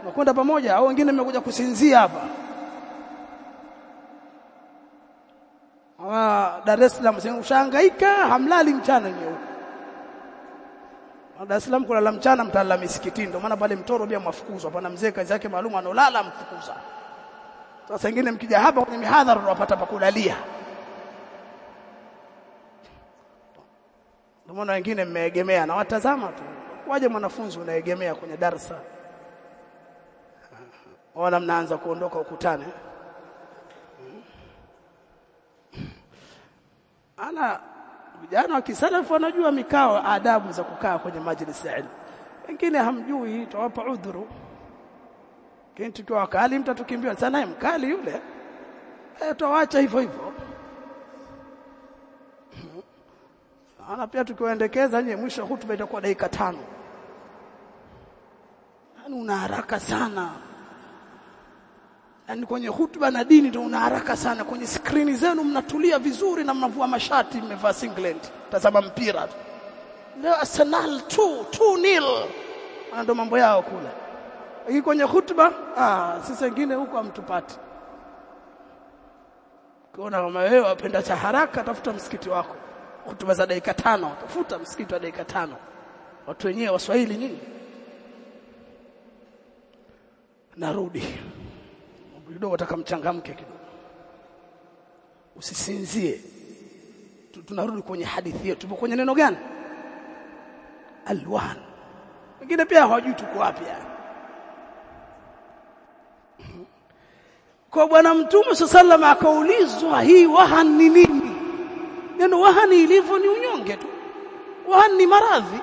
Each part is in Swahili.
tunakwenda pamoja au wengine mmekuja kusinzia hapa? Ah, Dar es Salaam ushangaika hamlali mchana nyewe Dar es Salaam kulala mchana mtalala misikitini. Ndio maana pale mtoro pia mwafukuzwa. Pana mzee kazi yake maalum analala mfukuza. Sasa wengine mkija hapa kwenye mihadhara unapata pa kulalia. Ndio maana wengine mmeegemea. Na watazama tu. Waje mwanafunzi unaegemea kwenye darasa wana mnaanza kuondoka ukutani ana vijana wa kisalafu wanajua mikao adabu za kukaa kwenye majlis ya ilmu. Wengine hamjui tawapa udhuru. Lakini tukiwa wakali mtatukimbia. Sana mkali yule eh tuacha hivyo hivyo. Ana pia tukiwaendekeza nje mwisho hutuba itakuwa dakika tano. Yani una haraka sana yani kwenye hutuba na dini ndio una haraka sana. Kwenye skrini zenu mnatulia vizuri na mnavua mashati mmevaa singlet. Tazama mpira tu. Leo Arsenal 2 2 nil. Ndio mambo yao kule. Hii kwenye hutuba ah sisi wengine huko hamtupati. Kuna kama wewe wapenda cha haraka tafuta msikiti wako. Hutuba za dakika tano tafuta msikiti wa dakika tano. Watu wenyewe waswahili nini? Narudi kidogo nataka mchangamke kidogo. Usisinzie. Tunarudi kwenye hadithi yetu. Tupo kwenye neno gani? Alwan. Wengine pia hawajui tuko wapi kwa bwana mtume sallallahu akaulizwa hii wahan ni nini? Neno wahani ilivyo ni unyonge tu. Wahan ni maradhi.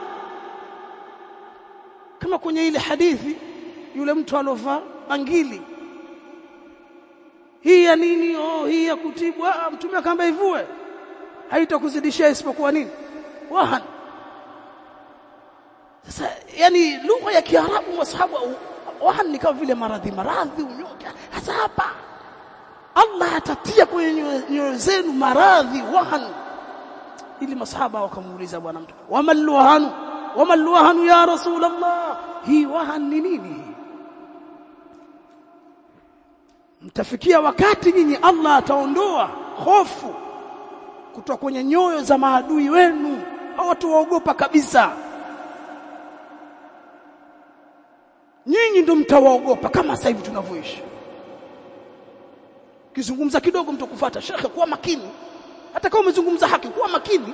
Kama kwenye ile hadithi yule mtu alovaa bangili hii ya nini? Oh hii ya kutibu. Ah mtume akaamba ivue. Haitakuzidishia isipokuwa nini? Wahan. Sasa yani lugha ya kiarabu masahabu wahan ni kama vile maradhi maradhi unyoka. Hasa hapa Allah atatia kwenye nyoyo zenu maradhi wahan. Ili masahaba wakamuuliza bwana mtume wamal wahanu wamal wahanu ya rasulullah hii wahan ni nini mtafikia wakati nyinyi Allah ataondoa hofu kutoka kwenye nyoyo za maadui wenu. Hawatu waogopa kabisa. Nyinyi ndio mtawaogopa kama sasa hivi tunavyoishi. Kizungumza kidogo mtakufuata. Shekhe kuwa makini. Hata kama umezungumza haki kuwa makini.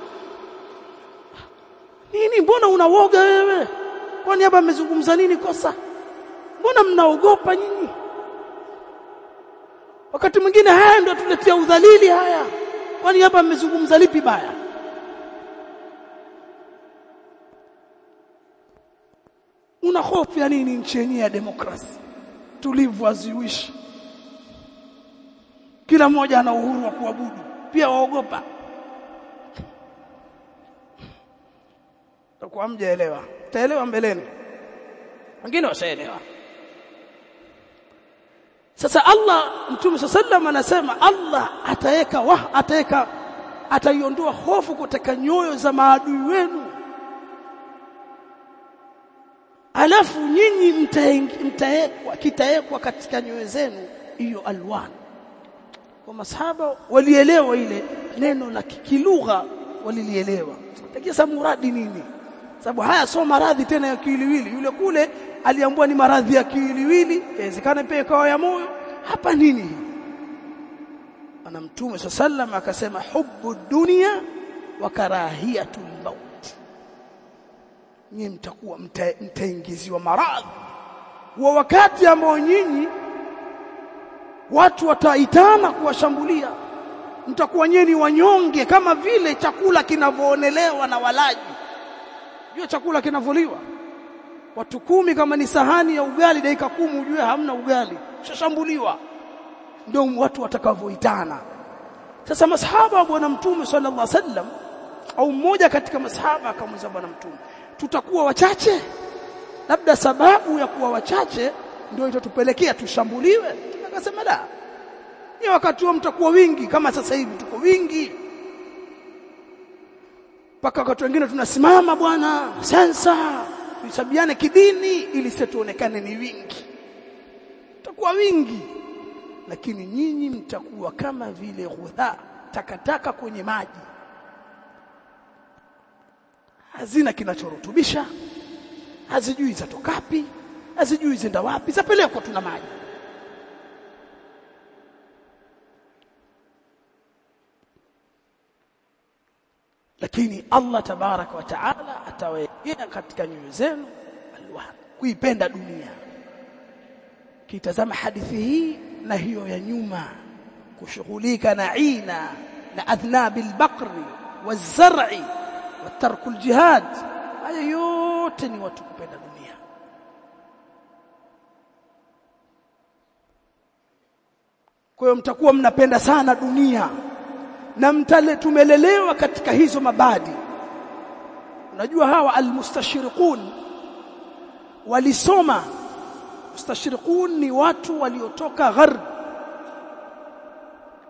Nini? Mbona unawoga wewe? Kwani hapa amezungumza nini kosa? Mbona mnaogopa nyinyi wakati mwingine haya ndio tuletea udhalili haya. Kwani hapa mmezungumza lipi baya? Una hofu ya nini nchi yenyewe ya demokrasi? Tulivu aziwishi kila mmoja ana uhuru wa kuabudu pia waogopa. Takuwa mjaelewa. Taelewa mbeleni. Wengine washaelewa sasa Allah Mtume sallam anasema Allah ataweka wa ataweka ataiondoa hofu kutoka nyoyo za maadui wenu. Alafu nyinyi mtaekwa kitaekwa katika nyoyo zenu hiyo alwan. Kwa masahaba walielewa ile neno la kilugha walilielewa. Lakini muradi nini sababu haya sio maradhi tena ya kiwiliwili. Yule kule aliambua ni maradhi ya kiwiliwili inawezekana pia ikawa ya moyo. Hapa nini? Ana mtume sallam akasema hubbu dunia wa karahiyatul maut nyinyi mtakuwa mtaingiziwa maradhi. Wa wakati ambao nyinyi watu wataitana kuwashambulia mtakuwa nyinyi wanyonge kama vile chakula kinavyoonelewa na walaji jua chakula kinavuliwa watu kumi kama ni sahani ya ugali dakika kumi ujue hamna ugali. Shashambuliwa. Ndio watu watakavyoitana. Sasa masahaba wa bwana mtume sallallahu alaihi wasallam au mmoja katika masahaba akamwambia bwana mtume tutakuwa wachache. Labda sababu ya kuwa wachache ndio itatupelekea tushambuliwe. Akasema la ni wakati huo mtakuwa wingi. Kama sasa hivi tuko wingi mpaka wakati wengine tunasimama bwana sensa tusabiane kidini ili sisi tuonekane ni wingi. Tutakuwa wingi lakini nyinyi mtakuwa kama vile ghudha takataka kwenye maji. Hazina kinachorutubisha hazijui zatokapi hazijui zenda wapi zapelekwa tuna maji lakini Allah tabarak wa taala atawekea katika nyoyo zenu alwan kuipenda dunia. Kitazama hadithi hii na hiyo ya nyuma. Kushughulika na ina na adhnab albaqri wazar'i wa tarku aljihad. Haya yote ni watu kupenda dunia. Kwa hiyo mtakuwa mnapenda sana dunia na mtale tumelelewa katika hizo mabadi. Unajua hawa almustashriqun walisoma. Mustashriqun ni watu waliotoka gharb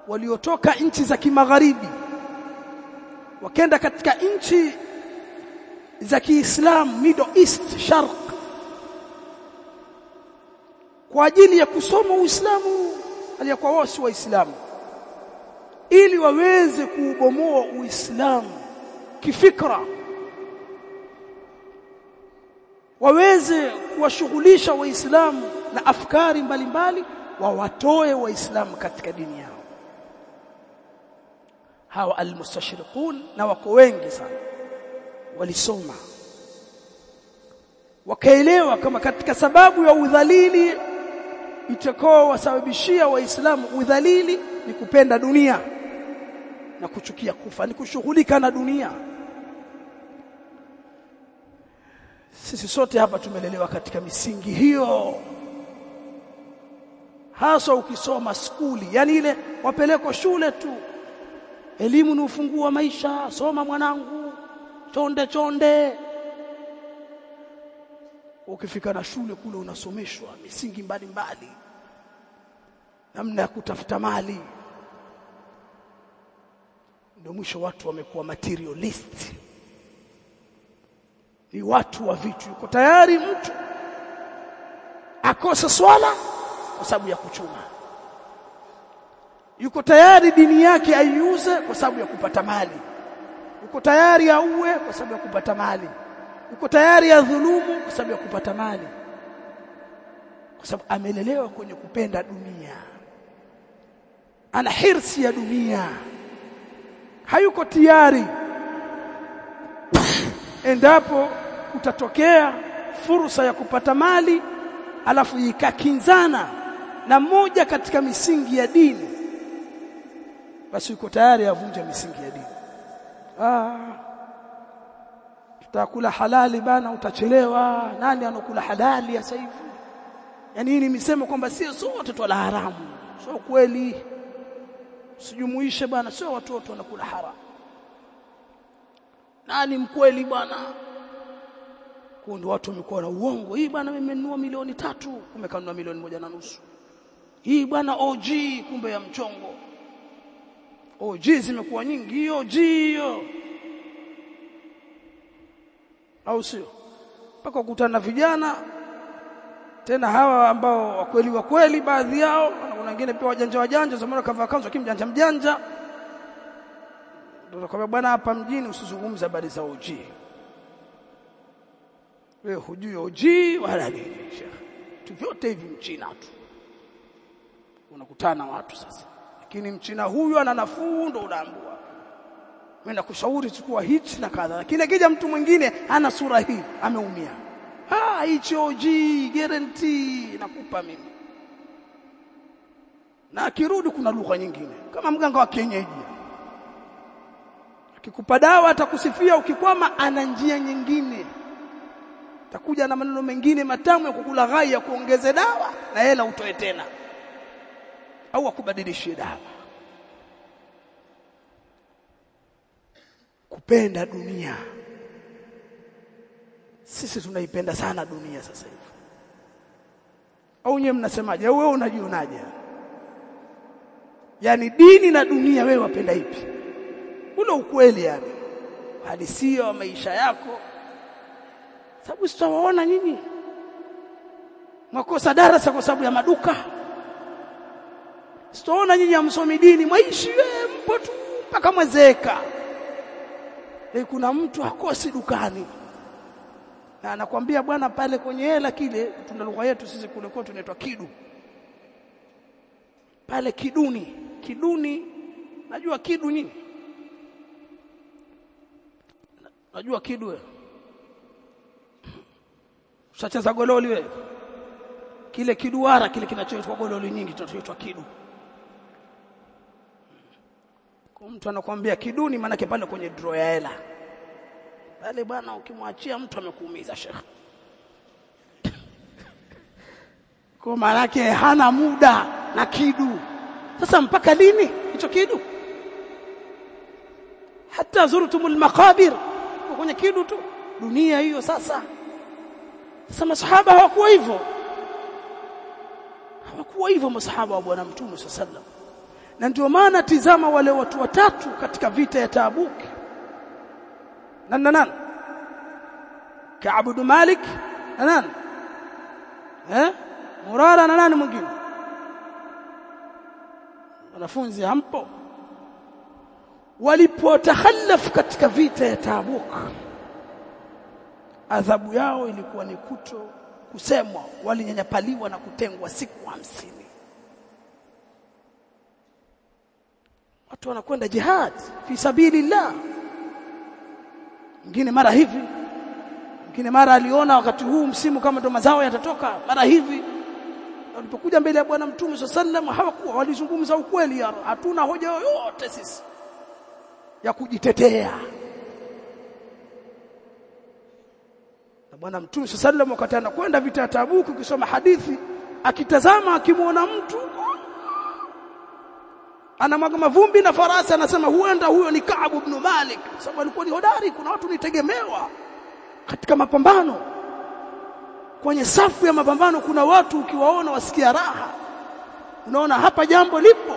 waliotoka nchi za kimagharibi wakenda katika nchi za kiislam Middle East Sharq. Kwa ajili ya kusoma Uislamu aliyakuwa wao si waislamu ili waweze kuubomoa Uislamu kifikra. Waweze kuwashughulisha waislamu na afkari mbalimbali wawatoe waislamu katika dini yao. Hawa almustashriqun na wako wengi sana. Walisoma. Wakaelewa kama katika sababu ya udhalili itakao wasababishia waislamu udhalili ni kupenda dunia na kuchukia kufa ni kushughulika na dunia. Sisi sote hapa tumelelewa katika misingi hiyo. Hasa ukisoma skuli yani ile wapelekwa shule tu. Elimu ni ufunguo wa maisha soma mwanangu chonde chonde. Ukifika na shule kule unasomeshwa misingi mbalimbali namna ya kutafuta mali ndio mwisho watu wamekuwa materialist. Ni watu wa vitu. Yuko tayari mtu? Akose swala kwa sababu ya kuchuma. Yuko tayari dini yake aiuze kwa sababu ya kupata mali. Yuko tayari auwe kwa sababu ya kupata mali. Yuko tayari ya dhulumu kwa sababu ya kupata mali. Kwa sababu amelelewa kwenye kupenda dunia. Ana hirsi ya dunia hayuko tayari endapo utatokea fursa ya kupata mali alafu ikakinzana na moja katika misingi ya dini basi yuko tayari avunja misingi ya dini. Ah tutakula halali bana utachelewa. Nani anakula halali sasa hivi? Yani hii ni misemo kwamba sio sote twala haramu. Sio kweli sijumuishe bwana sio watoto wanakula haram. Nani mkweli bwana? Kundi watu wamekuwa na uongo. Hii bwana nimenunua milioni tatu kumbe kanunua milioni moja na nusu. Hii bwana OG kumbe ya mchongo. OG zimekuwa nyingi hiyo OG hiyo. Au sio? Mpaka kukutana vijana tena hawa ambao wakweli wakweli baadhi yao kuna wengine pia wajanja wajanja zamani kavaa kanzu lakini mjanja mjanja. Ndio bwana hapa mjini usizungumze habari za OG wewe hujui OG wala nini. Tu vyote hivi mchina tu. Unakutana watu sasa. Lakini mchina huyu ana nafuu ndo unaambua mimi nakushauri chukua hichi na kadha. Lakini akija mtu mwingine ana sura hii ameumia. Ah hichi OG guarantee nakupa mimi na akirudi kuna lugha nyingine. Kama mganga wa kienyeji. Akikupa dawa atakusifia ukikwama ana njia nyingine. Atakuja na maneno mengine matamu ya kukula ghai ya kuongeze dawa na hela utoe tena. Au akubadilishie dawa. Kupenda dunia. Sisi tunaipenda sana dunia sasa hivi. Au nyewe mnasemaje? Au wewe unajionaje yani dini na dunia wewe wapenda ipi? Ule ukweli yani. Halisia wa maisha yako. Sababu sitawaona nyinyi. Mwakosa darasa kwa sababu ya maduka. Sitaona nyinyi amsomi dini. Mwaishi mpo tu mpaka mwezeka. E, kuna mtu akosi dukani. Na anakuambia bwana pale kwenye hela kile tuna lugha yetu sisi kule kwetu inaitwa kidu. Pale kiduni kiduni. Najua kidu nini? Najua kidu wewe. Ushacheza gololi wewe. Kile kiduara kile kinachoitwa gololi nyingi kinachoitwa kidu. Kwa mtu anakuambia kiduni maana pale kwenye draw ya hela. Pale bwana ukimwachia mtu amekuumiza shekhe. Kwa maana hana muda na kidu sasa mpaka lini hicho kidu? Hata zurtumul maqabir kwenye kidu tu. Dunia hiyo sasa. Sasa masahaba hawakuwa hivyo. Hawakuwa hivyo masahaba wa bwana mtume sallallahu na ndio maana tizama wale watu watatu katika vita ya Tabuk. Nani nani? Ka'b bin Malik na nani? Eh? Murara na nani mwingine wanafunzi hampo. Walipotakhalafu katika vita ya Tabuk adhabu yao ilikuwa ni kuto kusemwa. Walinyanyapaliwa na kutengwa siku hamsini. Watu wanakwenda jihad fi sabilillah. Mwingine mara hivi mwingine mara aliona wakati huu msimu kama ndo mazao yatatoka mara hivi walipokuja mbele ya bwana mtume sallam hawakuwa walizungumza ukweli ya hatuna hoja yoyote sisi ya kujitetea. Na bwana mtume sallam wakati anakwenda vita ya Tabuk ukisoma hadithi akitazama akimwona mtu anamwaga mavumbi na farasi anasema huenda huyo ni Kaabu ibn Malik. Sababu alikuwa ni hodari kuna watu nitegemewa katika mapambano kwenye safu ya mapambano kuna watu ukiwaona wasikia raha. Unaona hapa jambo lipo.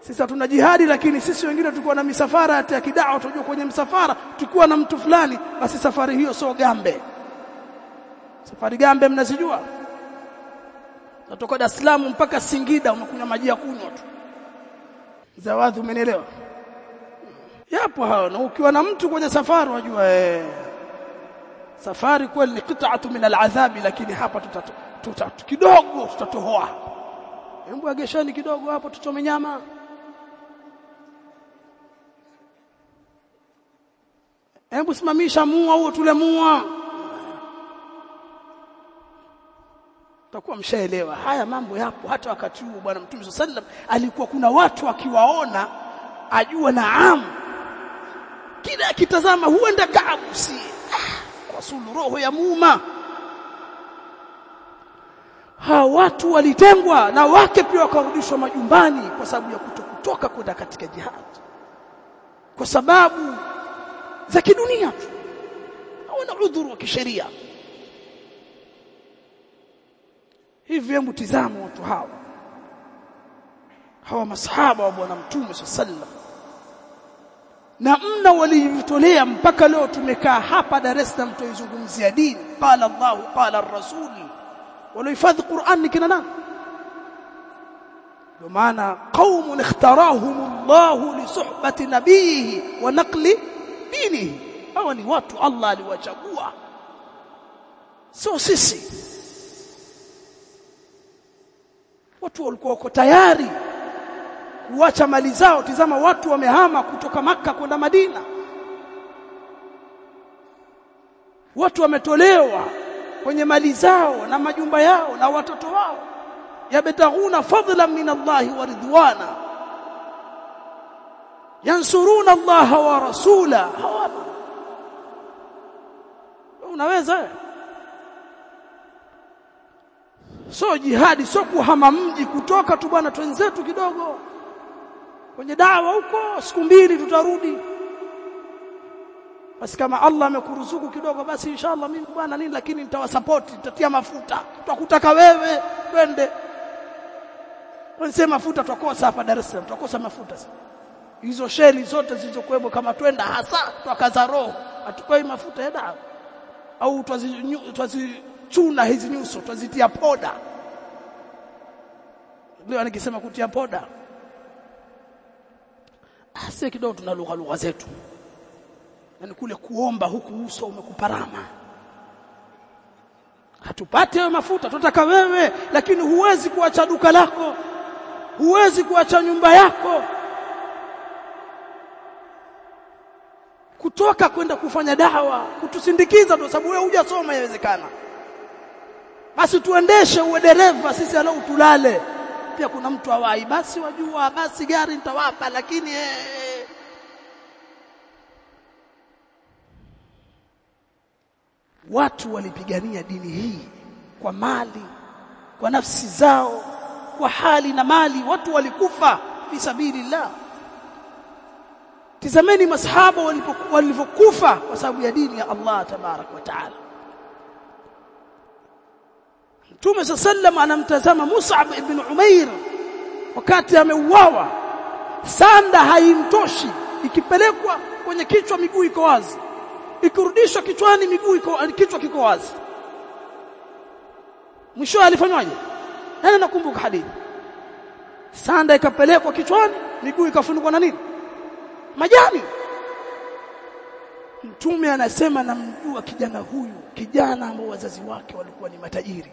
Sisi tuna jihadi lakini sisi wengine tulikuwa na misafara ya kidao tunajua kwenye msafara tulikuwa na mtu fulani basi safari hiyo sio gambe. Safari gambe mnazijua? Natoka Dar es Salaam mpaka Singida unakunywa maji ya kunywa tu. Zawadhi umenielewa? Yapo hao na ukiwa na mtu kwenye safari wajua eh safari kweli ni qita'atu min al'adhabi lakini hapa tutatu, kidogo tutatohoa. Hebu agesheni kidogo hapo tuchome nyama. Hebu simamisha mua huo tule mua. takuwa mshaelewa haya mambo yapo hata wakati huo bwana mtume sallam alikuwa kuna watu akiwaona ajua naam kila akitazama huenda kaabu si rasulu roho ya muuma. Hawa watu walitengwa na wake pia wakarudishwa majumbani kwa sababu ya kutokutoka kwenda katika jihad. Kwa sababu za kidunia tu. Hawana udhuru wa kisheria. Hivi hebu tizama watu hawa. Hawa masahaba wa bwana mtume sallam na mna walijitolea mpaka leo tumekaa hapa Dar es Salaam tuizungumzia dini. Qala Allah qala ar-rasul walihifadhi Qur'an ni kina nani? Ndio maana qaumun ikhtarahum Allah li suhbati nabihi wa naqli dinihi. Hawa ni watu Allah aliwachagua. Sio sisi. Watu walikuwa wako tayari kuacha mali zao tizama watu wamehama kutoka maka kwenda Madina. Watu wametolewa kwenye mali zao na majumba yao na watoto wao. Yabtaghuna fadlan min Allahi wa ridwana. Yansuruna Allah wa rasula. Hawana unaweza. So jihadi so kuhama mji kutoka tu bwana twenzetu kidogo kwenye dawa huko siku mbili tutarudi. Basi kama Allah amekuruzuku kidogo basi inshallah mimi bwana nini lakini nitawasupport nitatia mafuta. Tutakutaka wewe twende. Wanasema mafuta tutakosa hapa Dar es Salaam tutakosa mafuta. Hizo sheli zote zilizokuwepo kama twenda hasa twakaza roho. Atukoi mafuta ya dawa. Au twazichuna hizi nyuso twazitia poda. Ndio anakisema kutia poda asi kidogo tuna lugha lugha zetu. Yani kule kuomba huku uso umekuparama. Hatupate wewe mafuta tunataka wewe lakini huwezi kuacha duka lako. Huwezi kuacha nyumba yako. Kutoka kwenda kufanya dawa kutusindikiza ndio sababu wewe hujasoma inawezekana basi tuendeshe uwe dereva sisi alau tulale pia kuna mtu awai basi wajua basi gari nitawapa lakini eh, watu walipigania dini hii kwa mali kwa nafsi zao kwa hali na mali. Watu walikufa fi sabilillah. Tizameni masahaba walivyokufa kwa sababu ya dini ya Allah tabarak wa taala Mtume sallam anamtazama Mus'ab ibn Umair wakati ameuawa. Sanda haimtoshi ikipelekwa kwenye kichwa miguu iko wazi. Ikirudishwa kichwani miguu iko kichwa kiko wazi. Mwisho alifanywaje? Nani nakumbuka hadithi? Sanda ikapelekwa kichwani miguu ikafunikwa na nini? Majani. Mtume anasema namjua kijana huyu kijana ambao wazazi wake walikuwa ni matajiri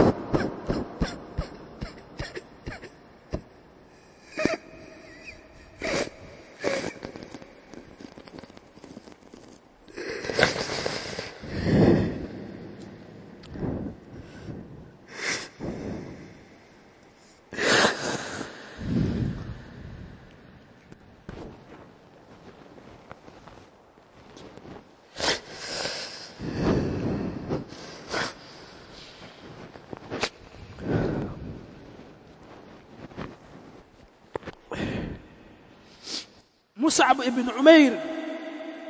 Mus'ab ibn Umair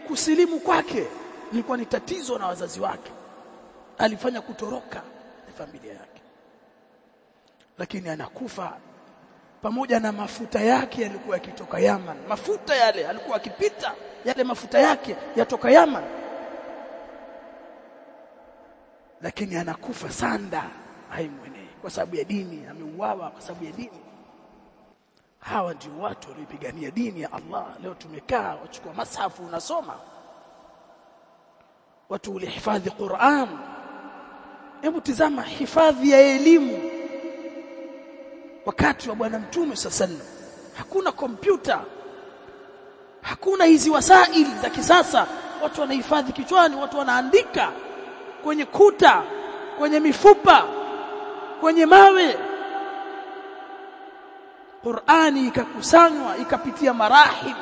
kusilimu kwake ilikuwa ni tatizo na wazazi wake. Alifanya kutoroka na familia yake. Lakini anakufa pamoja na mafuta yake yalikuwa yakitoka Yaman. Mafuta yale alikuwa akipita yale mafuta yake yatoka Yaman. Lakini anakufa sanda haimwenei. Kwa sababu ya dini ameuawa kwa sababu ya dini hawa ndio watu walioipigania dini ya Allah. Leo tumekaa wachukua masafu unasoma. Watu ulihifadhi Qur'an. Hebu tizama hifadhi ya elimu. Wakati wa bwana mtume sallallahu hakuna kompyuta. Hakuna hizi wasaili za kisasa. Watu wanahifadhi kichwani watu wanaandika kwenye kuta kwenye mifupa kwenye mawe Qur'ani ikakusanywa ikapitia marahim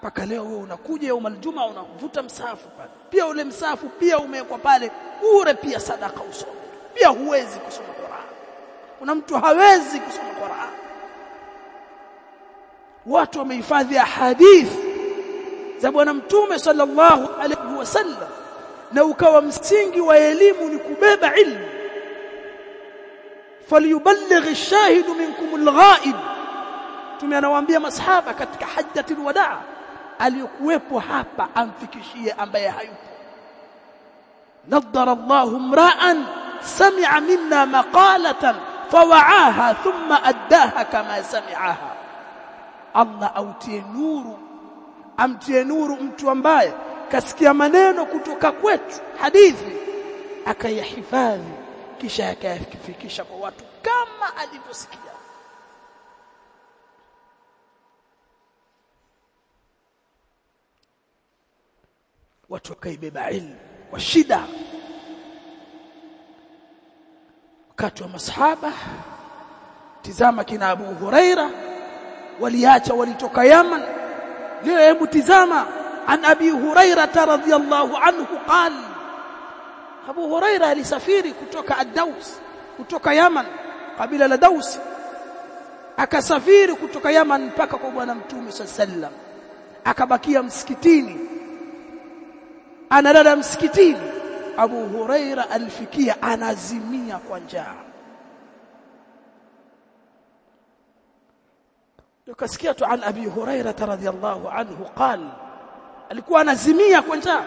mpaka leo wewe unakuja yaum aljuma unavuta msafu pale. Pia ule msafu pia umewekwa pale ure pia sadaka usome. Pia huwezi kusoma Qur'an. Kuna mtu hawezi kusoma Qur'an. Watu wamehifadhi hadithi za bwana mtume sallallahu alaihi wasallam na ukawa msingi wa elimu ni kubeba ilmu falyuballigh ash-shahid minkum al-ghaib tume anawaambia masahaba katika hajjatul wadaa aliyokuwepo hapa amfikishie ambaye hayupo nadhara Allahu mra'an sami'a minna maqalatan fawa'aha thumma addaha kama sami'aha Allah autie nuru amtie nuru mtu ambaye kasikia maneno kutoka kwetu hadithi akayahifadhi kisha yakayafikisha kwa watu kama alivyosikia. Watu wakaibeba ilmu kwa shida. Wakati wa masahaba tizama kina Abu Huraira waliacha walitoka Yaman. Leo hebu tizama an Abi Huraira radhiyallahu anhu qala Abu Huraira alisafiri kutoka Ad-Daus kutoka Yaman kabila la Daus akasafiri kutoka Yaman mpaka kwa bwana mtume sallam akabakia msikitini. Analala msikitini. Abu Huraira alifikia anazimia kwa njaa. Tukasikia tu an Abi Huraira radhiyallahu anhu qal alikuwa anazimia kwa njaa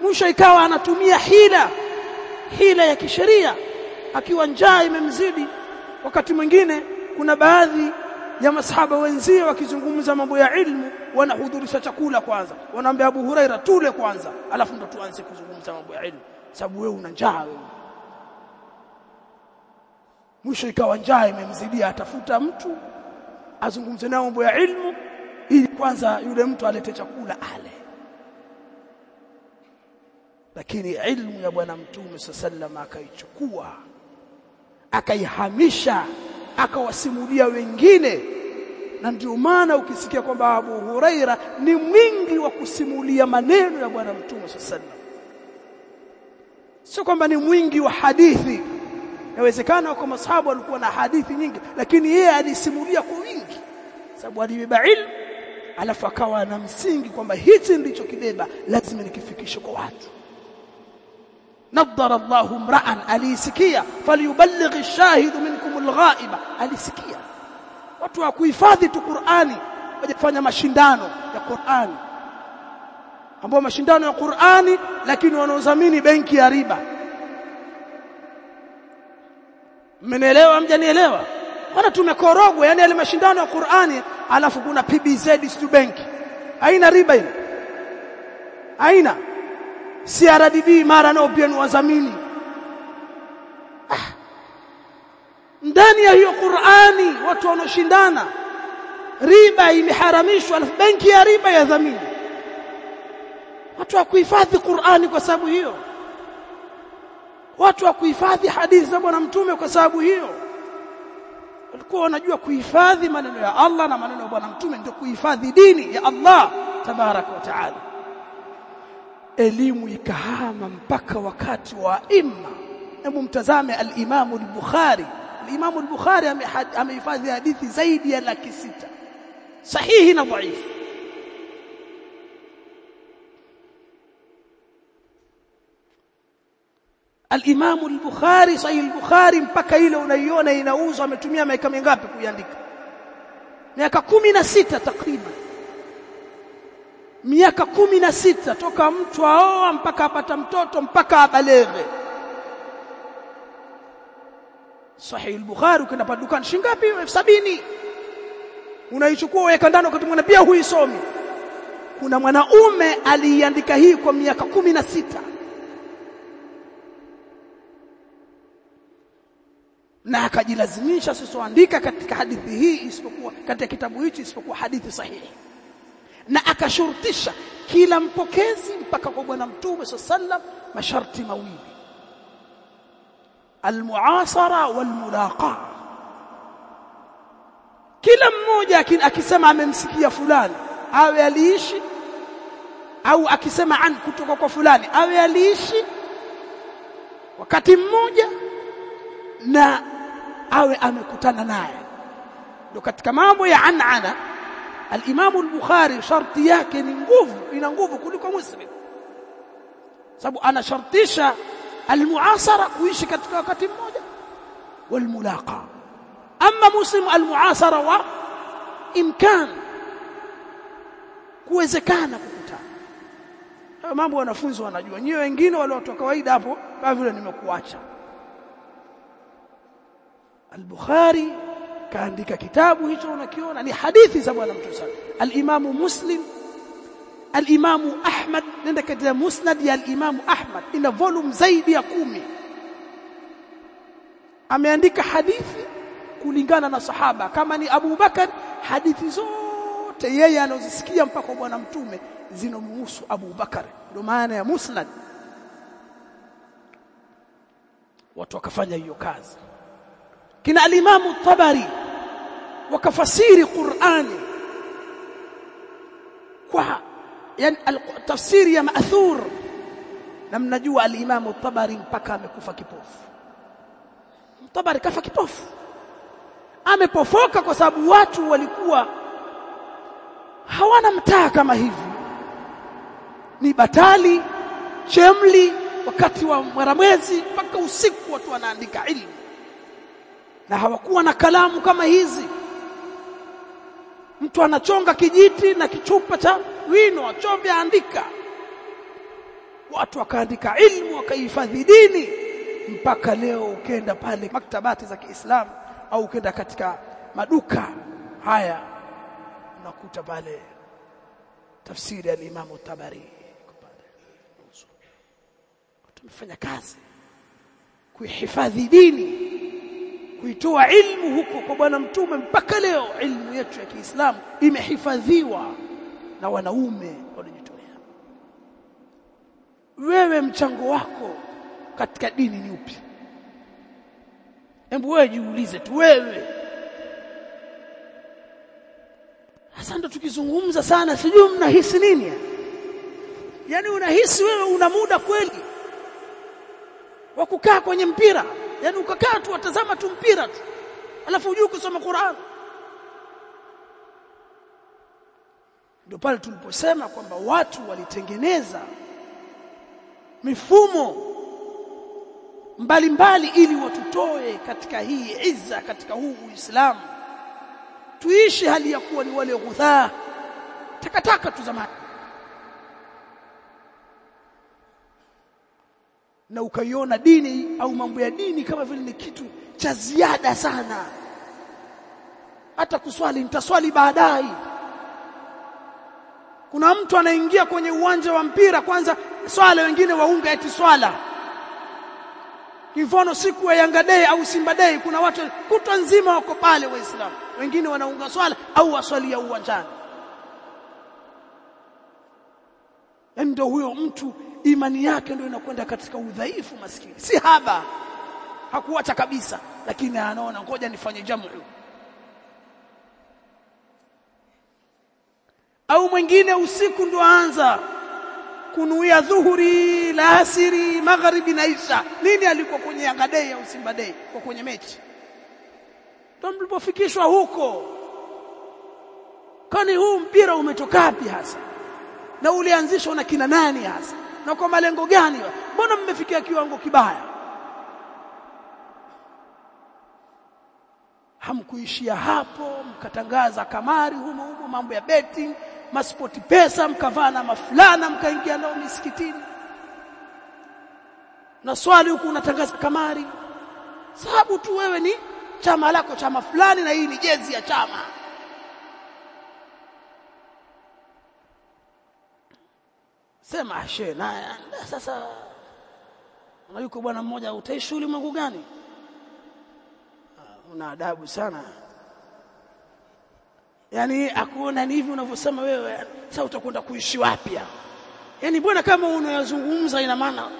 mwisho ikawa anatumia hila hila ya kisheria. Akiwa njaa imemzidi wakati mwingine kuna baadhi ya masahaba wenzie wakizungumza mambo ya ilmu wanahudhurisha chakula kwanza. Wanaambia Abu Huraira tule kwanza alafu ndo tuanze kuzungumza mambo ya ilmu. Sababu wewe una njaa wewe. Mwisho ikawa njaa imemzidia atafuta mtu azungumze nao mambo ya ilmu ili kwanza yule mtu alete chakula ale lakini ilmu ya bwana mtume sallallahu akaichukua akaihamisha akawasimulia wengine. Na ndio maana ukisikia kwamba Abu Huraira ni mwingi wa kusimulia maneno ya bwana mtume sallallahu sio kwamba ni mwingi wa hadithi. Inawezekana kwa masahabu walikuwa na hadithi nyingi lakini yeye alisimulia kwa wingi. Sababu alibeba ilmu alafu akawa na msingi kwamba hichi ndicho kibeba lazima nikifikishe kwa watu nadhara Allahu mra'an alisikia. فليبلغ الشاهد minkum al-ghaiba alisikia. Watu wa kuhifadhi tu Qur'ani waje kufanya mashindano ya Qur'ani. Ambao mashindano ya Qur'ani lakini wanaozamini benki ya riba. Mmenielewa mjanielewa wana tumekorogwa yani yale mashindano ya Qur'ani alafu kuna PBZ Student Bank haina riba ile haina CRDB mara nao pia ni wadhamini ah. ndani ya hiyo Qur'ani watu wanoshindana riba imeharamishwa alafu benki ya riba ya dhamini watu wa kuhifadhi Qur'ani kwa sababu hiyo. Watu wa kuhifadhi hadithi za bwana mtume kwa sababu hiyo. Walikuwa wanajua kuhifadhi maneno ya Allah na maneno ya bwana mtume ndio kuhifadhi dini ya Allah tabarak wa taala elimu ikahama mpaka wakati wa imma. Hebu mtazame al-Imam al-Bukhari. al-Imam al-Bukhari amehifadhi hadithi zaidi ya laki sita. Sahihi na dhaifu. Al-Imam al-Bukhari sahih al-Bukhari mpaka ile unaiona inauzwa ametumia miaka mingapi kuiandika? Miaka sita takriban miaka kumi na sita toka mtu aoa mpaka apata mtoto mpaka abalege sahih al-Bukhari ukienda pa dukani shingapi elfu sabini. Unaichukua weka ndani wakati mwana pia huisomi. Kuna mwanaume aliiandika hii kwa miaka kumi na sita. Na akajilazimisha sisoandika katika hadithi hii isipokuwa katika kitabu hichi isipokuwa hadithi sahihi na akashurutisha kila mpokezi mpaka kwa bwana mtume sallam masharti mawili. Almuasara walmulaqa. Kila mmoja akisema amemsikia fulani awe aliishi au akisema an kutoka kwa fulani awe aliishi wakati mmoja na awe amekutana naye. Ndio katika mambo ya anana al-Imam al-Bukhari sharti yake ni nguvu ina nguvu kuliko Muslim. Sababu anashartisha al-muasara kuishi katika wakati mmoja wal-mulaqa. Amma Muslim al-muasara wa imkan kuwezekana kukutana. Mambo wanafunzi wanajua. Nyewe wengine wale watu kawaida hapo kama vile nimekuacha. Al-Bukhari kaandika kitabu hicho unakiona ni hadithi za bwana mtume sana al-Imam Muslim al-Imam Ahmad nenda katika Musnad ya al-Imam Ahmad ina volume zaidi ya kumi. Ameandika hadithi kulingana na sahaba. Kama ni Abu Bakar hadithi zote yeye anazisikia mpaka bwana mtume zinomhusu Abu Bakar. Ndio maana ya Musnad. Watu wakafanya hiyo kazi kina alimamu tabari wakafasiri Qur'ani kwa yani tafsiri ya maathur na mnajua alimamu tabari mpaka amekufa kipofu. Tabari kafa kipofu. Amepofoka kwa sababu watu walikuwa hawana mtaa kama hivi. Ni batali chemli wakati wa mwaramwezi mpaka usiku watu wanaandika ilmu na hawakuwa na kalamu kama hizi. Mtu anachonga kijiti na kichupa cha wino achovya andika watu wakaandika ilmu wakahifadhi dini. Mpaka leo ukenda pale maktabati za Kiislamu au ukenda katika maduka haya unakuta pale tafsiri ya Imam Tabari tumefanya kazi kuihifadhi dini kuitoa ilmu huko kwa bwana mtume mpaka leo. Ilmu yetu ya Kiislamu imehifadhiwa na wanaume waliojitolea. Wewe mchango wako katika dini ni upi? Hebu wewe jiulize tu wewe. Hasa ndo tukizungumza sana sijui mnahisi nini? Yani unahisi wewe una muda kweli wa kukaa kwenye mpira yani ukakaa tu watazama tu mpira tu. Alafu hujui kusoma Qur'an. Ndio pale tuliposema kwamba watu walitengeneza mifumo mbalimbali mbali ili watutoe katika hii izza katika huu Uislamu. Tuishi hali ya kuwa ni wale ghudhaa takataka tu zamani na ukaiona dini au mambo ya dini kama vile ni kitu cha ziada sana. Hata kuswali nitaswali baadaye. Kuna mtu anaingia kwenye uwanja wa mpira kwanza swala wengine waunga eti swala. Kivono siku ya Yanga Day au Simba Day kuna watu kutwa nzima wako pale waislamu. Wengine wanaunga swala au waswalia uwanjani. Ndio huyo mtu imani yake ndio inakwenda katika udhaifu maskini. Si haba. Hakuacha kabisa. Lakini anaona ngoja nifanye jamu. Au mwingine usiku ndo aanza kunuia dhuhuri la asiri magharibi na isha. Nini alikuwa kwenye Yanga Day au Simba Day? Kwa kwenye mechi. Ndio mlipofikishwa huko. Kani huu mpira umetoka wapi hasa? Na ulianzishwa na kina nani hasa na kwa malengo gani? Mbona mmefikia kiwango kibaya? Hamkuishia hapo mkatangaza kamari humo humo mambo ya betting maspoti pesa mkavaa na mafulana mkaingia nao misikitini. Na swali huku unatangaza kamari sababu tu wewe ni chama lako chama fulani na hii ni jezi ya chama sema she na sasa na yuko bwana mmoja utaishi ulimwengu gani? Una adabu sana. Yani akuona ni hivi unavyosema wewe sasa utakwenda kuishi wapi yani bwana kama unayozungumza ina maana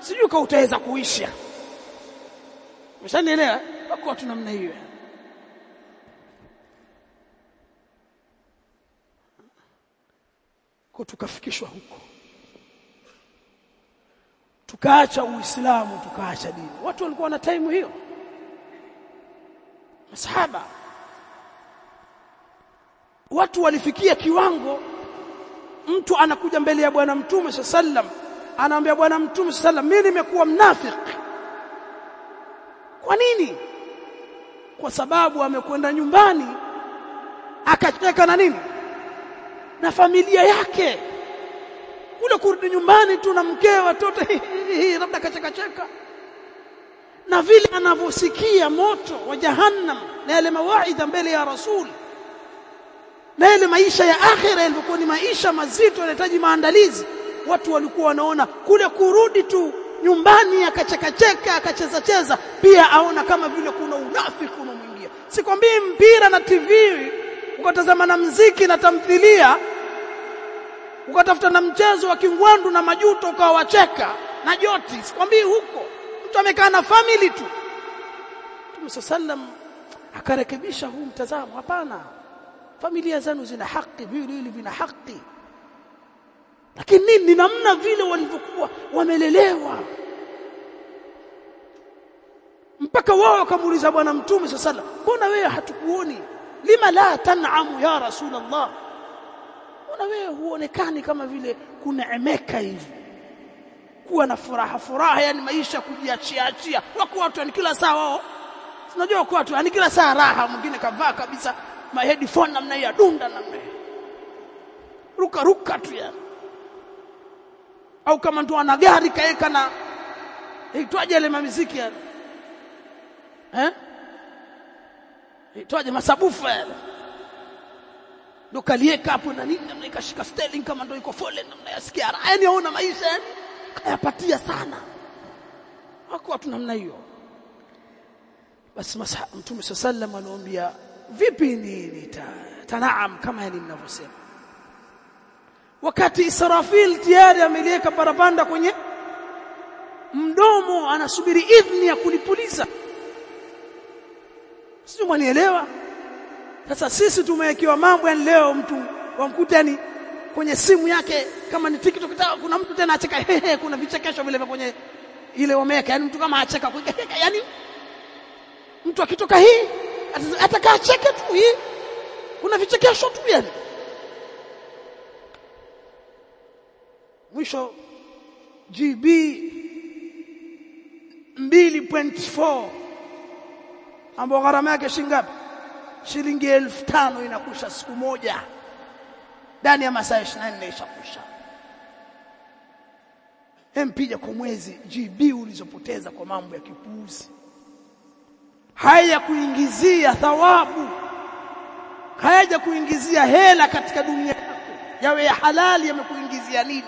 sijui kama utaweza kuisha umeshanielewa? Wako watu namna hiyo. Kwa tukafikishwa huko tukaacha uislamu tukaacha dini. Watu walikuwa na time hiyo. Masahaba. Watu walifikia kiwango mtu anakuja mbele ya bwana mtume sallam anaambia bwana mtume sallam mimi nimekuwa mnafiki kwa nini? Kwa sababu amekwenda nyumbani akacheka na nini? Na familia yake kule kurudi nyumbani tu na mkewe watoto labda kachekacheka. Na vile anavyosikia moto wa jahannam na yale mawaidha mbele ya rasul na yale maisha ya akhira yalikuwa ni maisha mazito yanahitaji maandalizi watu walikuwa wanaona kule kurudi tu nyumbani akachekacheka akacheza cheza pia aona kama vile kuna unafiki unamwingia sikwambii mpira na TV ukatazama na mziki na tamthilia ukatafuta na mchezo wa kingwandu na majuto ukawacheka na joti sikwambii huko. Mtu amekaa na family tu. Mtume sallam akarekebisha huu mtazamo hapana. Familia zenu zina haki vile vile vina haki. Lakini nini namna vile walivyokuwa wamelelewa. Mpaka wao wakamuuliza bwana mtume sallam mbona wewe hatukuoni? Lima la tan'amu ya rasulullah mbona wewe huonekani kama vile kuneemeka hivi. Kuwa na furaha furaha yani maisha kujiachia achia. Wako watu ni kila saa wao. Unajua wako watu ni kila saa raha mwingine kavaa kabisa ma headphone namna hii dunda namna ruka ruka tu yani. Au kama mtu ana gari kaeka na itwaje ile mamiziki yani? Eh? Itwaje masabufa yale ndo kalieka hapo na nini namna ikashika sterling kama ndo iko fallen namna yasikia yani aona maisha yani kayapatia sana. Wako watu namna hiyo. Basi mtume sallam anaambia vipi ni tanaam kama yani mnavyosema? Wakati Israfil tayari ameliweka parapanda kwenye mdomo anasubiri idhni ya kulipuliza. Sio mwanielewa sasa sisi tumewekewa mambo yani leo mtu wamkuta yani kwenye simu yake kama ni TikTok kuna mtu tena acheka hehe kuna vichekesho vile vya kwenye ile wameka, yani mtu kama acheka yani mtu akitoka hii atakaa cheke tu hii kuna vichekesho tu yani. Mwisho GB 2.4 ambao gharama yake shingapi shilingi elfu tano inakusha siku moja. Ndani ya masaa 24 ishakusha mpija kwa mwezi GB ulizopoteza kwa mambo ya kipuuzi. Haya kuingizia thawabu. Hayaja kuingizia hela katika dunia yako. Yawe ya halali yamekuingizia nini